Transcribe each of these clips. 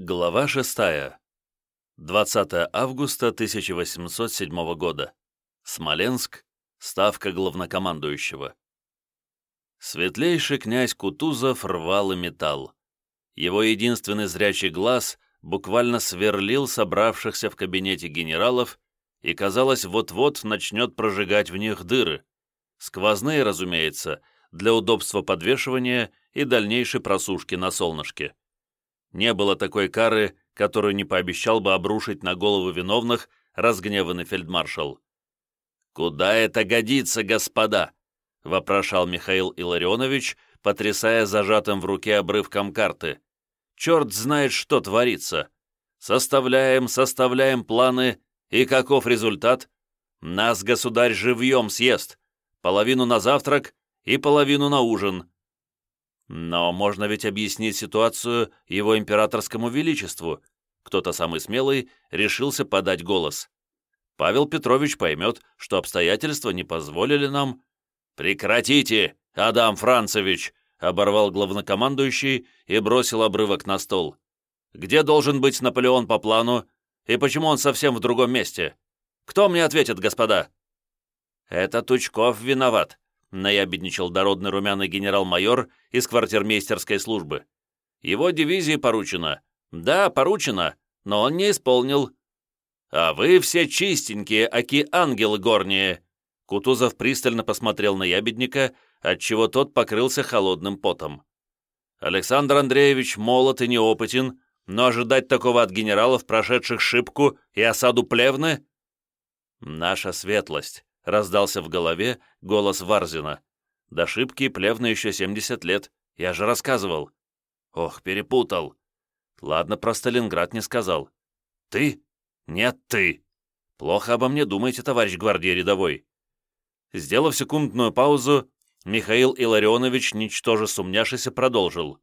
Глава 6. 20 августа 1807 года. Смоленск. Ставка главнокомандующего. Светлейший князь Кутузов рвал и металл. Его единственный зрячий глаз буквально сверлил собравшихся в кабинете генералов и, казалось, вот-вот начнет прожигать в них дыры. Сквозные, разумеется, для удобства подвешивания и дальнейшей просушки на солнышке. Не было такой кары, которую не пообещал бы обрушить на голову виновных разгневанный фельдмаршал. «Куда это годится, господа?» — вопрошал Михаил Илларионович, потрясая зажатым в руке обрывком карты. «Черт знает, что творится. Составляем, составляем планы, и каков результат? Нас государь живьем съест. Половину на завтрак и половину на ужин. Но можно ведь объяснить ситуацию его императорскому величеству. Кто-то самый смелый решился подать голос. Павел Петрович поймет, что обстоятельства не позволили нам... «Прекратите, Адам Францевич!» — оборвал главнокомандующий и бросил обрывок на стол. «Где должен быть Наполеон по плану? И почему он совсем в другом месте? Кто мне ответит, господа?» «Это Тучков виноват», наябедничал дородный румяный генерал-майор из квартирмейстерской службы. Его дивизии поручено. Да, поручено, но он не исполнил. А вы все чистенькие, аки ангелы горние. Кутузов пристально посмотрел на ябедника, отчего тот покрылся холодным потом. Александр Андреевич молод и неопытен, но ожидать такого от генералов, прошедших шибку и осаду Плевны? Наша светлость, раздался в голове голос Варзина. До шибки плевно еще 70 лет, я же рассказывал. Ох, перепутал. Ладно, про Сталинград не сказал. Ты? Нет, ты. Плохо обо мне думаете, товарищ гвардии рядовой. Сделав секундную паузу, Михаил Илларионович, ничтоже сумняшися, продолжил.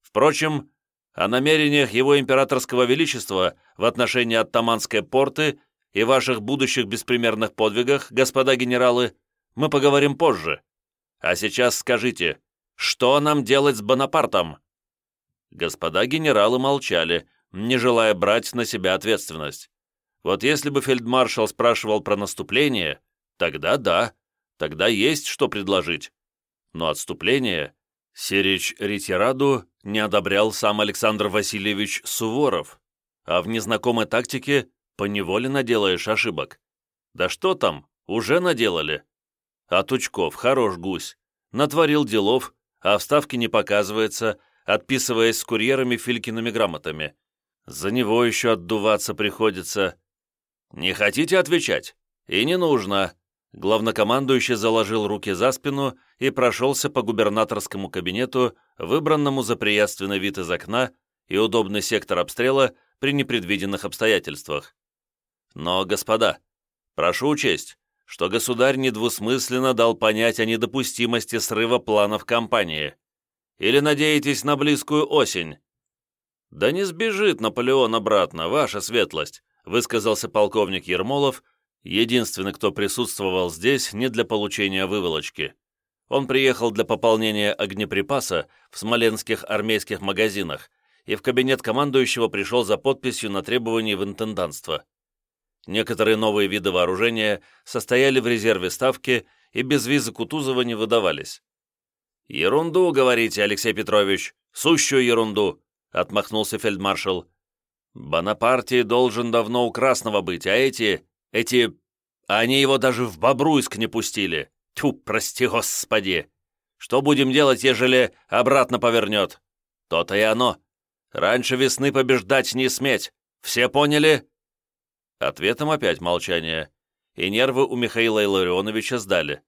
Впрочем, о намерениях его императорского величества в отношении оттаманской порты и ваших будущих беспримерных подвигах, господа генералы, мы поговорим позже. А сейчас скажите, что нам делать с Бонапартом?» Господа генералы молчали, не желая брать на себя ответственность. Вот если бы фельдмаршал спрашивал про наступление, тогда да, тогда есть что предложить. Но отступление Сирич Ретираду не одобрял сам Александр Васильевич Суворов, а в незнакомой тактике поневоле наделаешь ошибок. Да что там, уже наделали. А Тучков, хорош гусь, натворил делов, а вставки не показывается, отписываясь с курьерами Филькиными грамотами. За него еще отдуваться приходится. Не хотите отвечать? И не нужно. Главнокомандующий заложил руки за спину и прошелся по губернаторскому кабинету, выбранному за приятственный вид из окна и удобный сектор обстрела при непредвиденных обстоятельствах. Но, господа, прошу учесть, что государь недвусмысленно дал понять о недопустимости срыва планов кампании. Или надеетесь на близкую осень? Да не сбежит Наполеон обратно, ваша светлость, высказался полковник Ермолов, единственный, кто присутствовал здесь не для получения выволочки. Он приехал для пополнения огнеприпаса в смоленских армейских магазинах и в кабинет командующего пришел за подписью на требования в интенданство. Некоторые новые виды вооружения состояли в резерве ставки и без визы Кутузова не выдавались. «Ерунду, говорите, Алексей Петрович, сущую ерунду», — отмахнулся фельдмаршал. «Бонапартий должен давно у Красного быть, а эти... эти... они его даже в Бобруйск не пустили. Тьфу, прости господи! Что будем делать, ежели обратно повернет? То-то и оно. Раньше весны побеждать не сметь. Все поняли?» Ответом опять молчание, и нервы у Михаила Илларионовича сдали.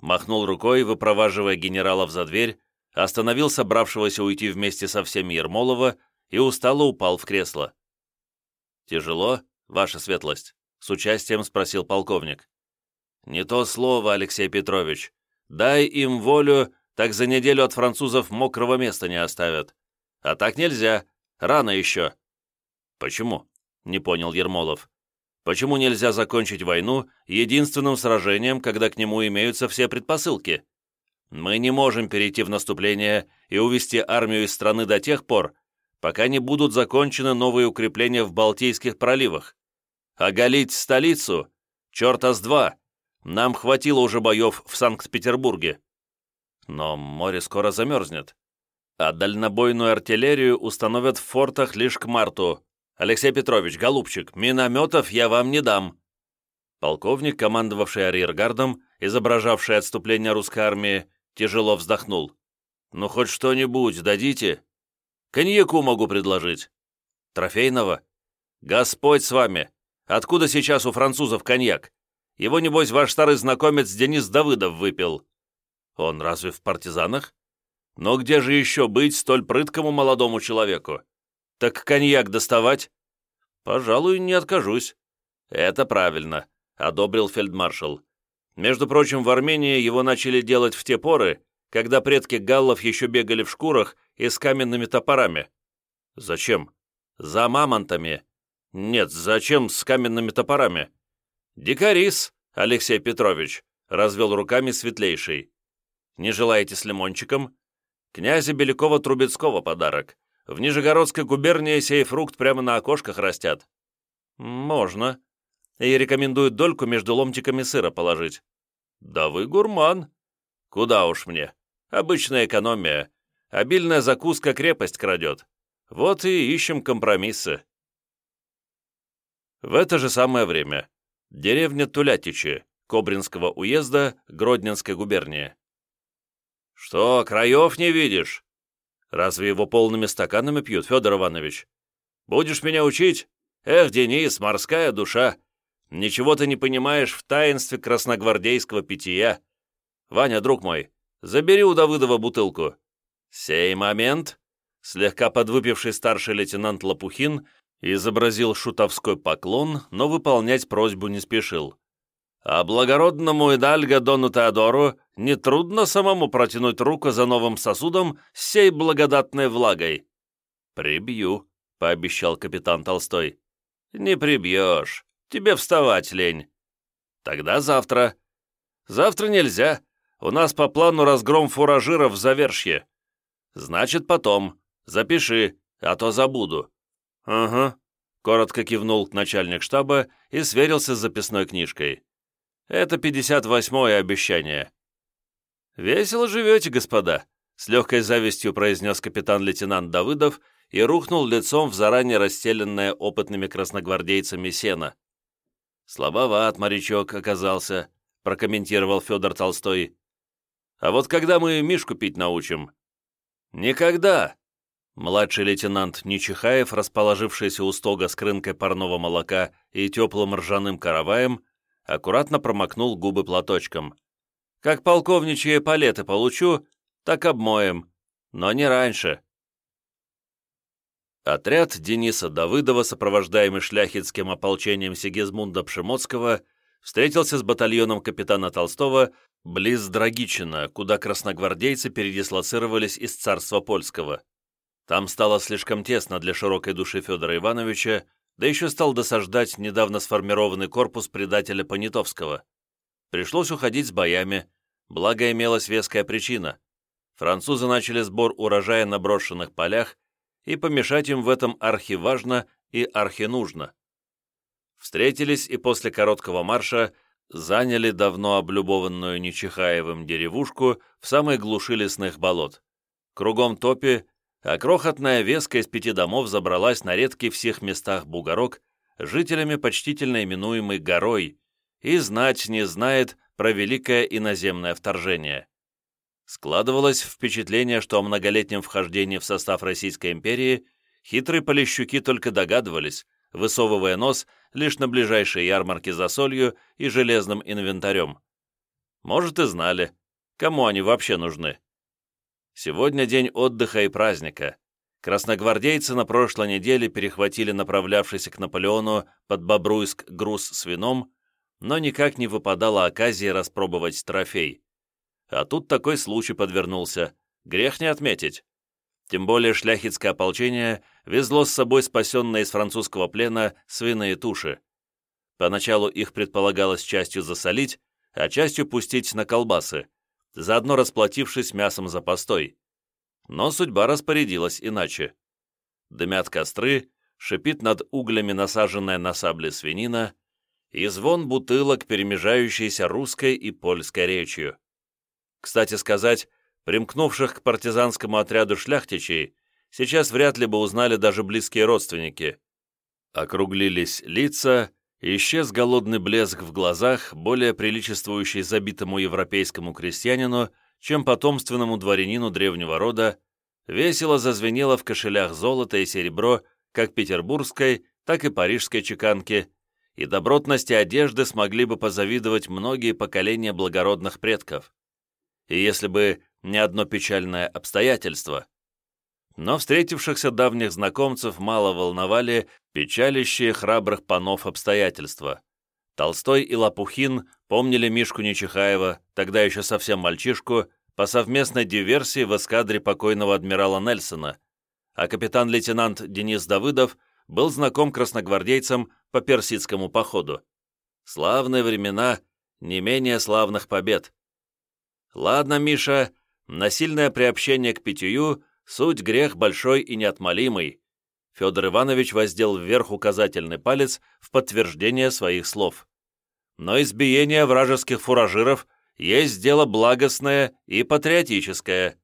Махнул рукой, выпроваживая генералов за дверь, остановил собравшегося уйти вместе со всеми Ермолова и устало упал в кресло. «Тяжело, ваша светлость?» — с участием спросил полковник. «Не то слово, Алексей Петрович. Дай им волю, так за неделю от французов мокрого места не оставят. А так нельзя, рано еще». «Почему?» — не понял Ермолов. Почему нельзя закончить войну единственным сражением, когда к нему имеются все предпосылки? Мы не можем перейти в наступление и увести армию из страны до тех пор, пока не будут закончены новые укрепления в Балтийских проливах. Оголить столицу? Черта с два! Нам хватило уже боев в Санкт-Петербурге. Но море скоро замерзнет. А дальнобойную артиллерию установят в фортах лишь к марту. Алексей Петрович, голубчик, минометов я вам не дам. Полковник, командовавший арьергардом, изображавший отступление русской армии, тяжело вздохнул. «Ну, хоть что-нибудь дадите? Коньяку могу предложить. Трофейного? Господь с вами! Откуда сейчас у французов коньяк? Его, небось, ваш старый знакомец Денис Давыдов выпил. Он разве в партизанах? Но где же еще быть столь прыткому молодому человеку? Так коньяк доставать? Пожалуй, не откажусь. Это правильно, одобрил фельдмаршал. Между прочим, в Армении его начали делать в те поры, когда предки галлов еще бегали в шкурах и с каменными топорами. Зачем? За мамонтами. Нет, зачем с каменными топорами? «Дикарис, Алексей Петрович», — развел руками светлейший. «Не желаете с лимончиком?» «Князя Белякова-Трубецкого подарок. В Нижегородской губернии сей фрукт прямо на окошках растят». «Можно. И рекомендуют дольку между ломтиками сыра положить». «Да вы гурман». «Куда уж мне. Обычная экономия. Обильная закуска крепость крадет. Вот и ищем компромиссы». В это же самое время Деревня Тулятичи, Кобринского уезда, Гродненской губернии. «Что, краев не видишь? Разве его полными стаканами пьют, Федор Иванович? Будешь меня учить? Эх, Денис, морская душа! Ничего ты не понимаешь в таинстве красногвардейского питья. Ваня, друг мой, забери у Давыдова бутылку». «Сей момент!» Слегка подвыпивший старший лейтенант Лопухин изобразил шутовской поклон, но выполнять просьбу не спешил. А благородному Идальго Дону Теодору нетрудно самому протянуть руку за новым сосудом с сей благодатной влагой. «Прибью», — пообещал капитан Толстой. «Не прибьешь. Тебе вставать лень». «Тогда завтра». «Завтра нельзя. У нас по плану разгром фуражиров в Завершье». «Значит, потом. Запиши, а то забуду». «Ага», — коротко кивнул начальник штаба и сверился с записной книжкой. «Это 58-е обещание». «Весело живете, господа», — с легкой завистью произнес капитан-лейтенант Давыдов и рухнул лицом в заранее расстеленное опытными красногвардейцами сено. «Слабоват морячок оказался», — прокомментировал Федор Толстой. «А вот когда мы Мишку пить научим?» «Никогда», Младший лейтенант Нечихаев, расположившийся у стога с крынкой парного молока и теплым ржаным караваем, аккуратно промокнул губы платочком. «Как полковничьи палеты получу, так обмоем, но не раньше». Отряд Дениса Давыдова, сопровождаемый шляхетским ополчением Сигизмунда Пшемоцкого, встретился с батальоном капитана Толстого близ Драгичина, куда красногвардейцы передислоцировались из царства польского. Там стало слишком тесно для широкой души Федора Ивановича, да еще стал досаждать недавно сформированный корпус предателя Понятовского. Пришлось уходить с боями, благо имелась веская причина. Французы начали сбор урожая на брошенных полях, и помешать им в этом архиважно и архинужно. Встретились и после короткого марша заняли давно облюбованную Нечихаевым деревушку в самой глуши лесных болот. Кругом топи а крохотная веска из пяти домов забралась на редкий всех местах бугорок, жителями почтительно именуемый горой, и знать не знает про великое иноземное вторжение. Складывалось впечатление, что о многолетнем вхождении в состав Российской империи хитрые полищуки только догадывались, высовывая нос лишь на ближайшие ярмарки за солью и железным инвентарем. Может, и знали, кому они вообще нужны. Сегодня день отдыха и праздника. Красногвардейцы на прошлой неделе перехватили направлявшийся к Наполеону под Бобруйск груз с вином, но никак не выпадала оказия распробовать трофей. А тут такой случай подвернулся. Грех не отметить. Тем более шляхетское ополчение везло с собой спасенные из французского плена свиные туши. Поначалу их предполагалось частью засолить, а частью пустить на колбасы, заодно расплатившись мясом за постой. Но судьба распорядилась иначе. дымят костры, шипит над углями насаженная на сабли свинина и звон бутылок, перемежающийся русской и польской речью. Кстати сказать, примкнувших к партизанскому отряду шляхтичей сейчас вряд ли бы узнали даже близкие родственники. Округлились лица, исчез голодный блеск в глазах, более приличествующий забитому европейскому крестьянину, чем потомственному дворянину древнего рода, весело зазвенело в кошелях золото и серебро как петербургской, так и парижской чеканки, и добротности одежды смогли бы позавидовать многие поколения благородных предков. И если бы не одно печальное обстоятельство. Но встретившихся давних знакомцев мало волновали печалищие храбрых панов обстоятельства. Толстой и Лопухин помнили Мишку Нечихаева, тогда еще совсем мальчишку, по совместной диверсии в эскадре покойного адмирала Нельсона, а капитан-лейтенант Денис Давыдов был знаком красногвардейцам по персидскому походу. Славные времена, не менее славных побед. Ладно, Миша, насильное приобщение к питью – суть грех большой и неотмолимый. Федор Иванович воздел вверх указательный палец в подтверждение своих слов. Но избиение вражеских фуражиров есть дело благостное и патриотическое.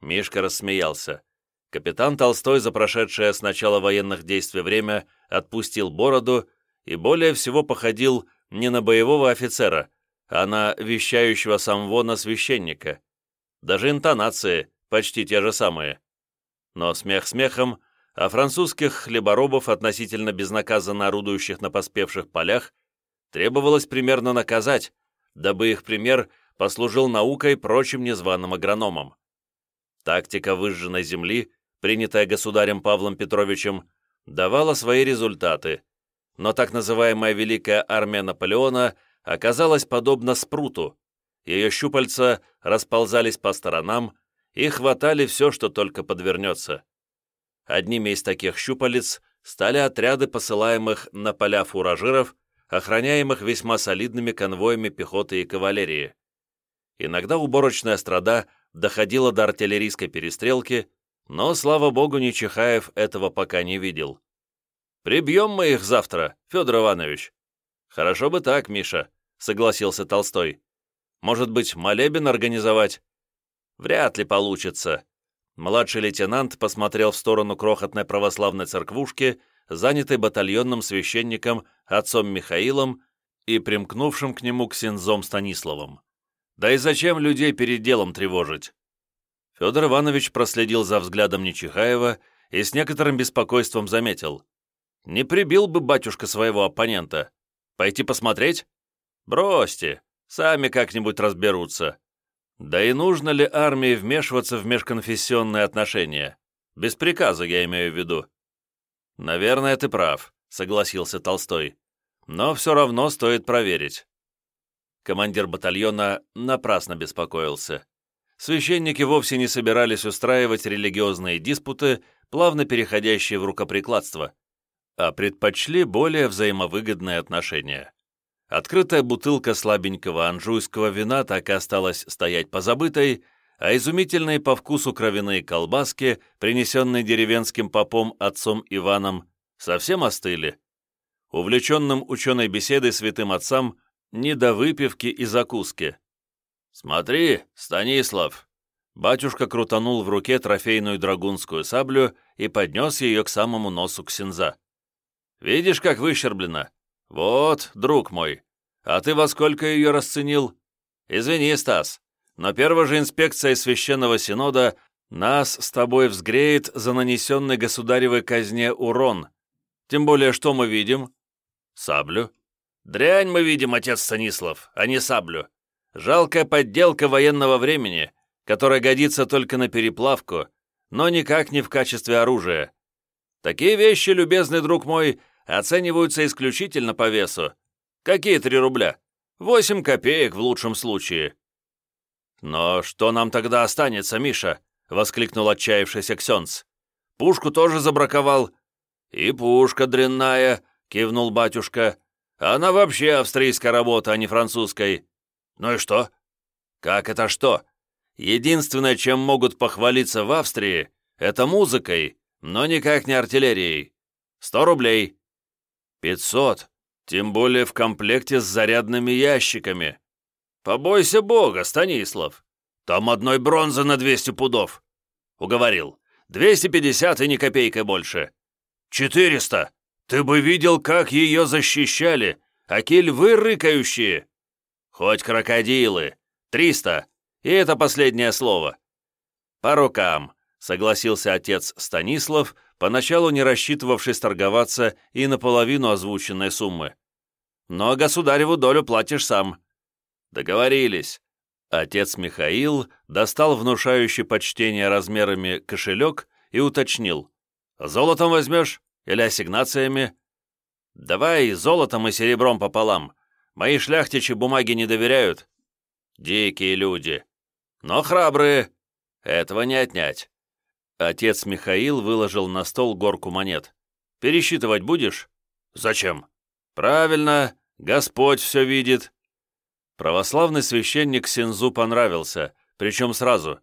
Мишка рассмеялся. Капитан Толстой за прошедшее с начала военных действий время отпустил бороду и более всего походил не на боевого офицера, а на вещающего самвона священника. Даже интонации почти те же самые. Но смех смехом, а французских хлеборобов относительно безнаказанно орудующих на поспевших полях требовалось примерно наказать, дабы их пример послужил наукой прочим незваным агрономам. Тактика выжженной земли принятая государем Павлом Петровичем, давала свои результаты, но так называемая Великая Армия Наполеона оказалась подобна спруту, ее щупальца расползались по сторонам и хватали все, что только подвернется. Одними из таких щупалец стали отряды посылаемых на поля фуражиров, охраняемых весьма солидными конвоями пехоты и кавалерии. Иногда уборочная страда доходила до артиллерийской перестрелки, но, слава богу, Нечихаев этого пока не видел. «Прибьем мы их завтра, Федор Иванович». «Хорошо бы так, Миша», — согласился Толстой. «Может быть, молебен организовать?» «Вряд ли получится». Младший лейтенант посмотрел в сторону крохотной православной церквушки, занятой батальонным священником отцом Михаилом и примкнувшим к нему ксензом Станиславом. «Да и зачем людей перед делом тревожить? Федор Иванович проследил за взглядом Нечихаева и с некоторым беспокойством заметил. «Не прибил бы батюшка своего оппонента. Пойти посмотреть? Бросьте, сами как-нибудь разберутся. Да и нужно ли армии вмешиваться в межконфессионные отношения? Без приказа я имею в виду». «Наверное, ты прав», — согласился Толстой. «Но все равно стоит проверить». Командир батальона напрасно беспокоился священники вовсе не собирались устраивать религиозные диспуты, плавно переходящие в рукоприкладство, а предпочли более взаимовыгодные отношения. Открытая бутылка слабенького анжуйского вина так и осталась стоять позабытой, а изумительные по вкусу кровяные колбаски, принесенные деревенским попом отцом Иваном, совсем остыли. Увлеченным ученой беседой святым отцам не до выпивки и закуски. «Смотри, Станислав!» Батюшка крутанул в руке трофейную драгунскую саблю и поднес ее к самому носу ксенза. «Видишь, как выщерблена? Вот, друг мой. А ты во сколько ее расценил? Извини, Стас, но первая же инспекция Священного Синода нас с тобой взгреет за нанесенный государевой казне урон. Тем более, что мы видим? Саблю. Дрянь мы видим, отец Станислав, а не саблю. Жалкая подделка военного времени, которая годится только на переплавку, но никак не в качестве оружия. Такие вещи, любезный друг мой, оцениваются исключительно по весу. Какие три рубля? Восемь копеек в лучшем случае. «Но что нам тогда останется, Миша?» — воскликнул отчаявшийся Ксенц. «Пушку тоже забраковал». «И пушка дрянная», — кивнул батюшка. «Она вообще австрийская работа, а не французской. «Ну и что?» «Как это что? Единственное, чем могут похвалиться в Австрии, это музыкой, но никак не артиллерией. Сто рублей. Пятьсот, тем более в комплекте с зарядными ящиками. Побойся бога, Станислав. Там одной бронзы на двести пудов. Уговорил. Двести пятьдесят и ни копейкой больше. Четыреста. Ты бы видел, как ее защищали. Аки львы рыкающие. Хоть крокодилы. Триста. И это последнее слово. По рукам, согласился отец Станислав, поначалу не рассчитывавший торговаться и наполовину озвученной суммы. Но государеву долю платишь сам. Договорились. Отец Михаил достал внушающий почтение размерами кошелек и уточнил. «Золотом возьмешь? Или ассигнациями?» «Давай золотом и серебром пополам. Мои шляхтичи бумаги не доверяют». «Дикие люди. Но храбрые. Этого не отнять». Отец Михаил выложил на стол горку монет. «Пересчитывать будешь?» «Зачем?» «Правильно, Господь все видит. Православный священник Синзу понравился, причем сразу.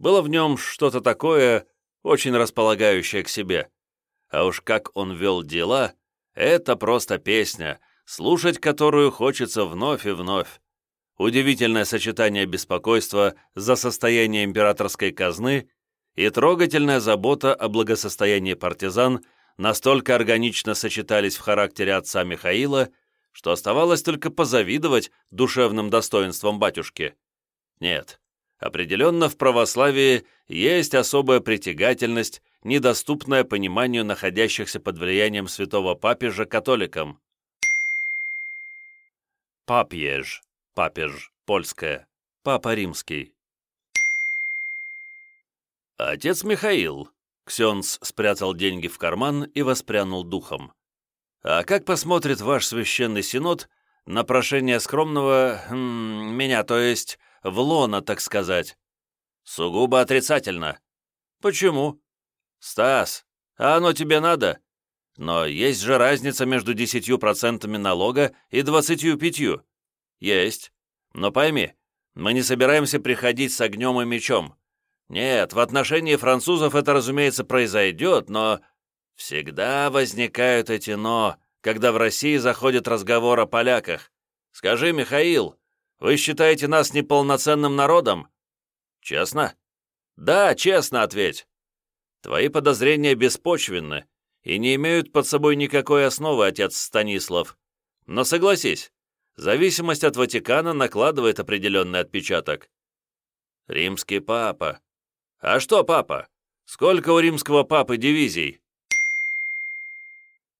Было в нем что-то такое, очень располагающее к себе. А уж как он вел дела, это просто песня, слушать которую хочется вновь и вновь. Удивительное сочетание беспокойства за состояние императорской казны и трогательная забота о благосостоянии партизан настолько органично сочетались в характере отца Михаила, что оставалось только позавидовать душевным достоинствам батюшки. Нет, определенно в православии есть особая притягательность, недоступная пониманию находящихся под влиянием святого папежа католикам. Папьеж, папеж, польское, папа римский. Отец Михаил. Ксенц спрятал деньги в карман и воспрянул духом. А как посмотрит ваш священный синод на прошение скромного... М, меня, то есть, в лона, так сказать? Сугубо отрицательно. Почему? Стас, а оно тебе надо? Но есть же разница между десятью процентами налога и двадцатью пятью. Есть. Но пойми, мы не собираемся приходить с огнем и мечом. Нет, в отношении французов это, разумеется, произойдет, но Всегда возникают эти «но», когда в России заходит разговор о поляках. Скажи, Михаил, вы считаете нас неполноценным народом? Честно? Да, честно ответь. Твои подозрения беспочвенны и не имеют под собой никакой основы, отец Станислав. Но согласись, зависимость от Ватикана накладывает определенный отпечаток. Римский папа. А что папа? Сколько у римского папы дивизий?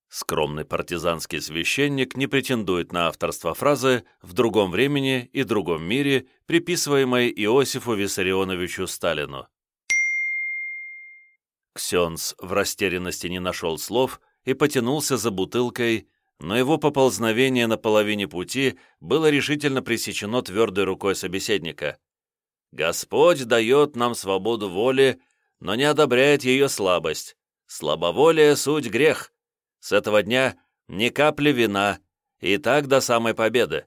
Скромный партизанский священник не претендует на авторство фразы «в другом времени и другом мире», приписываемой Иосифу Виссарионовичу Сталину. Ксенц в растерянности не нашел слов и потянулся за бутылкой, но его поползновение на половине пути было решительно пресечено твердой рукой собеседника. «Господь дает нам свободу воли, но не одобряет ее слабость. Слабоволие — суть грех» С этого дня ни капли вина, и так до самой победы.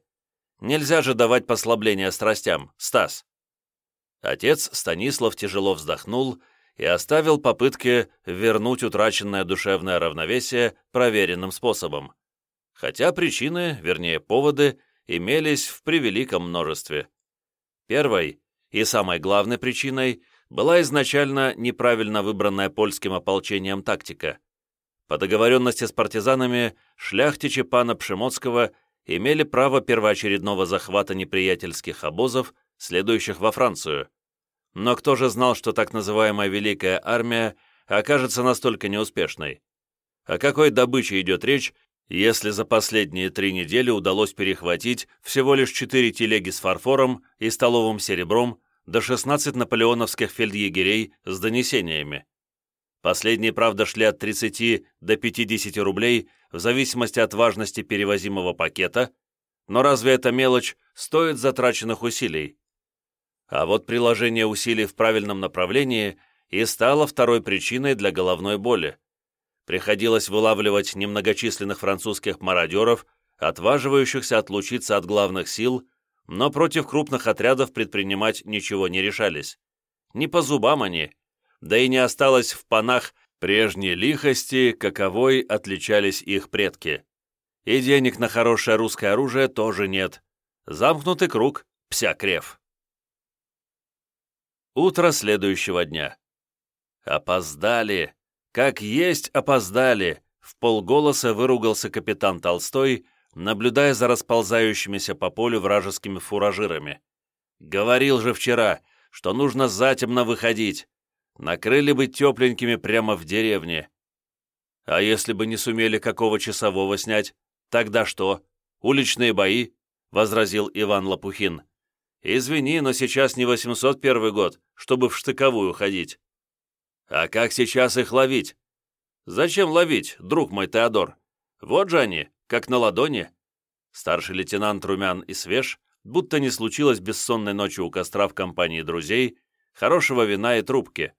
Нельзя же давать послабления страстям, Стас. Отец Станислав тяжело вздохнул и оставил попытки вернуть утраченное душевное равновесие проверенным способом. Хотя причины, вернее поводы, имелись в превеликом множестве. Первой и самой главной причиной была изначально неправильно выбранная польским ополчением тактика – по договоренности с партизанами, шляхтичи пана Пшемоцкого имели право первоочередного захвата неприятельских обозов, следующих во Францию. Но кто же знал, что так называемая Великая Армия окажется настолько неуспешной? О какой добыче идет речь, если за последние три недели удалось перехватить всего лишь четыре телеги с фарфором и столовым серебром до 16 наполеоновских фельдъегерей с донесениями? Последние, правда, шли от 30 до 50 рублей в зависимости от важности перевозимого пакета, но разве эта мелочь стоит затраченных усилий? А вот приложение усилий в правильном направлении и стало второй причиной для головной боли. Приходилось вылавливать немногочисленных французских мародеров, отваживающихся отлучиться от главных сил, но против крупных отрядов предпринимать ничего не решались. Не по зубам они, да и не осталось в панах Прежней лихости, каковой отличались их предки. И денег на хорошее русское оружие тоже нет. Замкнутый круг, псякрев. Утро следующего дня. «Опоздали! Как есть опоздали!» В полголоса выругался капитан Толстой, наблюдая за расползающимися по полю вражескими фуражирами. «Говорил же вчера, что нужно затемно выходить. Накрыли бы тепленькими прямо в деревне. А если бы не сумели какого часового снять, тогда что? Уличные бои?» — возразил Иван Лопухин. «Извини, но сейчас не 801 год, чтобы в штыковую ходить». «А как сейчас их ловить?» «Зачем ловить, друг мой Теодор? Вот же они, как на ладони». Старший лейтенант Румян и свеж, будто не случилось бессонной ночи у костра в компании друзей, хорошего вина и трубки.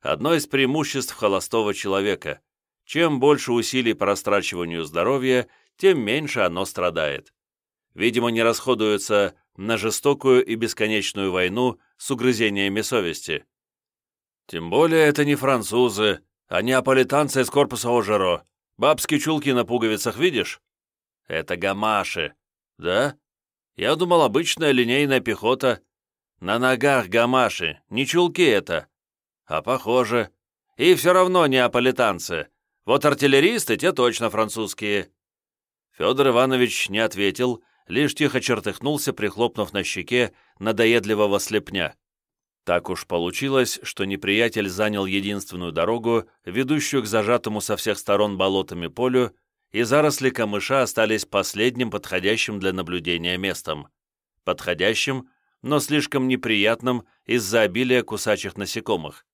Одно из преимуществ холостого человека. Чем больше усилий по растрачиванию здоровья, тем меньше оно страдает. Видимо, не расходуется на жестокую и бесконечную войну с угрызениями совести. Тем более это не французы, а неаполитанцы из корпуса Ожеро. Бабские чулки на пуговицах видишь? Это гамаши. Да? Я думал, обычная линейная пехота. На ногах гамаши, не чулки это. А похоже. И все равно неаполитанцы. Вот артиллеристы, те точно французские. Федор Иванович не ответил, лишь тихо чертыхнулся, прихлопнув на щеке надоедливого слепня. Так уж получилось, что неприятель занял единственную дорогу, ведущую к зажатому со всех сторон болотами полю, и заросли камыша остались последним подходящим для наблюдения местом. Подходящим, но слишком неприятным из-за обилия кусачих насекомых.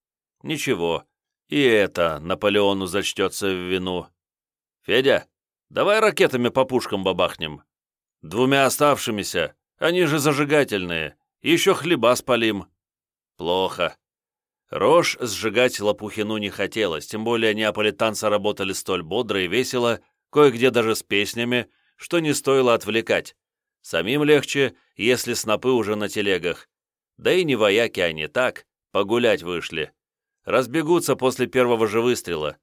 Ничего, и это Наполеону зачтется в вину. «Федя, давай ракетами по пушкам бабахнем. Двумя оставшимися, они же зажигательные, еще хлеба спалим». «Плохо». Рожь сжигать Лопухину не хотелось, тем более неаполитанцы работали столь бодро и весело, кое-где даже с песнями, что не стоило отвлекать. Самим легче, если снопы уже на телегах. Да и не вояки они так, погулять вышли разбегутся после первого же выстрела.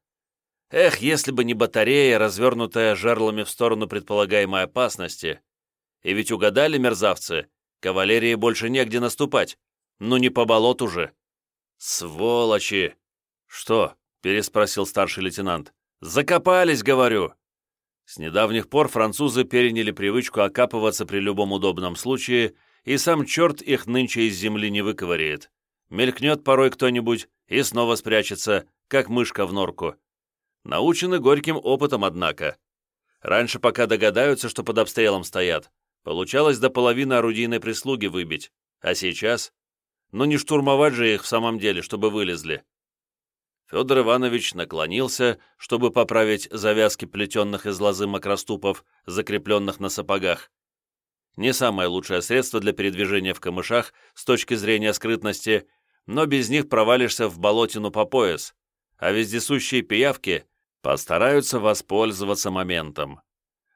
Эх, если бы не батарея, развернутая жерлами в сторону предполагаемой опасности. И ведь угадали мерзавцы, кавалерии больше негде наступать. Ну не по болоту же. Сволочи! Что? переспросил старший лейтенант. Закопались, говорю. С недавних пор французы переняли привычку окапываться при любом удобном случае, и сам черт их нынче из земли не выковыряет. Мелькнет порой кто-нибудь, и снова спрячется, как мышка в норку. Научены горьким опытом, однако. Раньше, пока догадаются, что под обстрелом стоят, получалось до половины орудийной прислуги выбить, а сейчас? Ну не штурмовать же их в самом деле, чтобы вылезли. Федор Иванович наклонился, чтобы поправить завязки плетенных из лозы макроступов, закрепленных на сапогах. Не самое лучшее средство для передвижения в камышах с точки зрения скрытности, но без них провалишься в болотину по пояс, а вездесущие пиявки постараются воспользоваться моментом.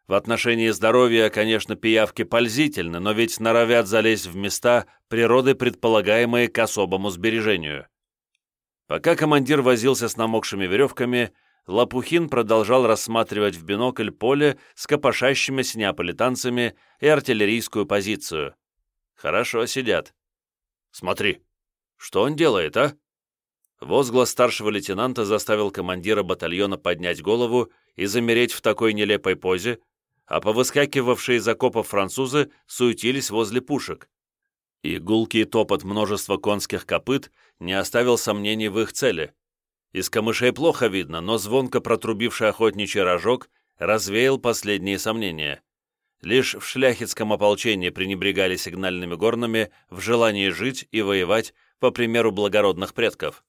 В отношении здоровья, конечно, пиявки пользительны, но ведь норовят залезть в места, природы предполагаемые к особому сбережению. Пока командир возился с намокшими веревками, Лопухин продолжал рассматривать в бинокль поле с копошащимися неаполитанцами и артиллерийскую позицию. Хорошо сидят. «Смотри», что он делает, а?» Возглас старшего лейтенанта заставил командира батальона поднять голову и замереть в такой нелепой позе, а повыскакивавшие из окопов французы суетились возле пушек. И гулкий топот множества конских копыт не оставил сомнений в их цели. Из камышей плохо видно, но звонко протрубивший охотничий рожок развеял последние сомнения. Лишь в шляхетском ополчении пренебрегали сигнальными горнами в желании жить и воевать по примеру благородных предков.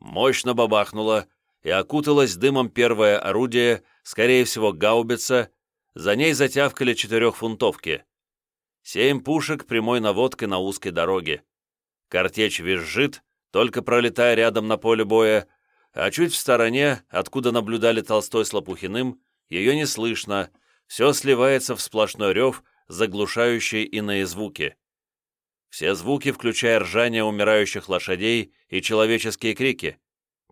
Мощно бабахнуло, и окуталось дымом первое орудие, скорее всего, гаубица, за ней затявкали четырехфунтовки. Семь пушек прямой наводкой на узкой дороге. Картечь визжит, только пролетая рядом на поле боя, а чуть в стороне, откуда наблюдали Толстой с Лопухиным, ее не слышно, все сливается в сплошной рев, заглушающий иные звуки. Все звуки, включая ржание умирающих лошадей и человеческие крики.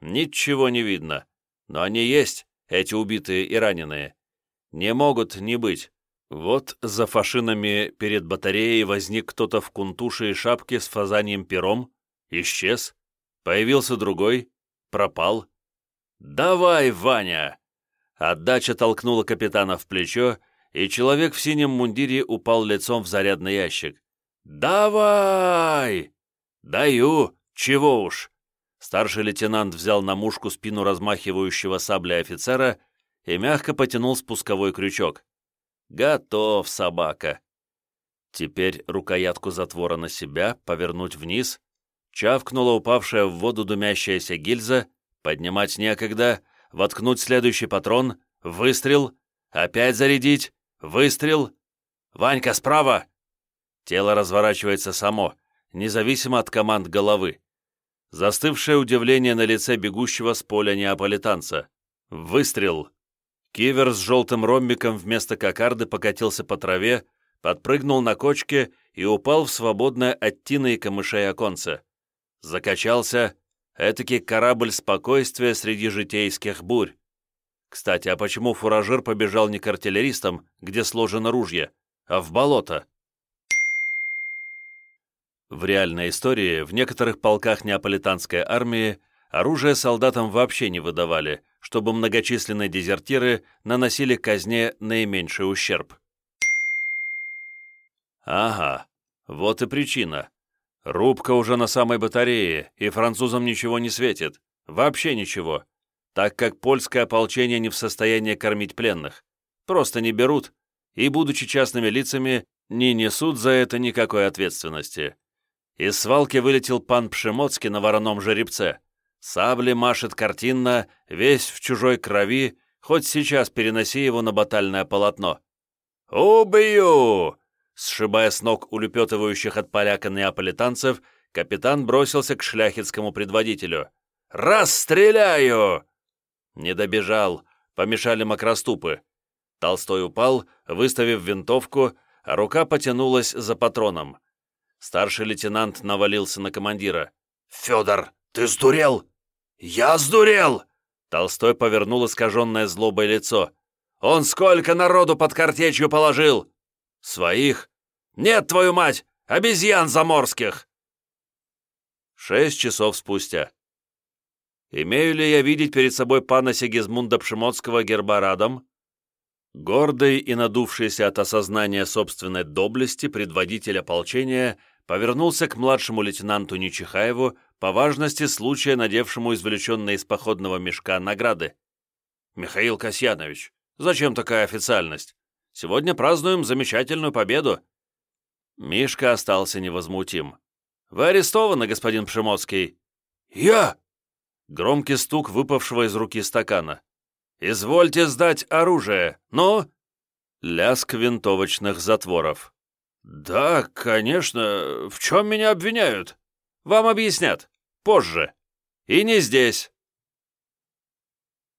Ничего не видно. Но они есть, эти убитые и раненые. Не могут не быть. Вот за фашинами перед батареей возник кто-то в кунтуше и шапке с фазанием пером, исчез, появился другой, пропал. «Давай, Ваня!» Отдача толкнула капитана в плечо, и человек в синем мундире упал лицом в зарядный ящик. «Давай!» «Даю! Чего уж!» Старший лейтенант взял на мушку спину размахивающего саблей офицера и мягко потянул спусковой крючок. «Готов, собака!» Теперь рукоятку затвора на себя, повернуть вниз. Чавкнула упавшая в воду дымящаяся гильза, поднимать некогда, воткнуть следующий патрон, выстрел, опять зарядить, выстрел. «Ванька, справа!» Тело разворачивается само, независимо от команд головы. Застывшее удивление на лице бегущего с поля неаполитанца. Выстрел. Кивер с желтым ромбиком вместо кокарды покатился по траве, подпрыгнул на кочке и упал в свободное от тины и камышей оконце. Закачался, этакий корабль спокойствия среди житейских бурь. Кстати, а почему фуражир побежал не к артиллеристам, где сложено ружье, а в болото? В реальной истории в некоторых полках неаполитанской армии оружие солдатам вообще не выдавали, чтобы многочисленные дезертиры наносили казне наименьший ущерб. Ага, вот и причина. Рубка уже на самой батарее, и французам ничего не светит. Вообще ничего. Так как польское ополчение не в состоянии кормить пленных. Просто не берут, и, будучи частными лицами, не несут за это никакой ответственности. Из свалки вылетел пан Пшемоцкий на вороном жеребце. Сабли машет картинно, весь в чужой крови, хоть сейчас переноси его на батальное полотно. «Убью!» Сшибая с ног улепетывающих от поляка неаполитанцев, капитан бросился к шляхетскому предводителю. «Расстреляю!» Не добежал, помешали макроступы. Толстой упал, выставив винтовку, а рука потянулась за патроном. Старший лейтенант навалился на командира. «Федор, ты сдурел?» «Я сдурел!» Толстой повернул искаженное злобой лицо. «Он сколько народу под картечью положил?» «Своих?» «Нет, твою мать! Обезьян заморских!» Шесть часов спустя. Имею ли я видеть перед собой пана Сигизмунда Пшемоцкого герба радом? Гордый и надувшийся от осознания собственной доблести предводитель ополчения повернулся к младшему лейтенанту Нечихаеву по важности случая, надевшему извлеченные из походного мешка награды. «Михаил Касьянович, зачем такая официальность? Сегодня празднуем замечательную победу». Мишка остался невозмутим. «Вы арестованы, господин Пшемоцкий». «Я!» Громкий стук выпавшего из руки стакана. «Извольте сдать оружие! Ну?» Лязг винтовочных затворов. «Да, конечно. В чем меня обвиняют?» «Вам объяснят. Позже. И не здесь».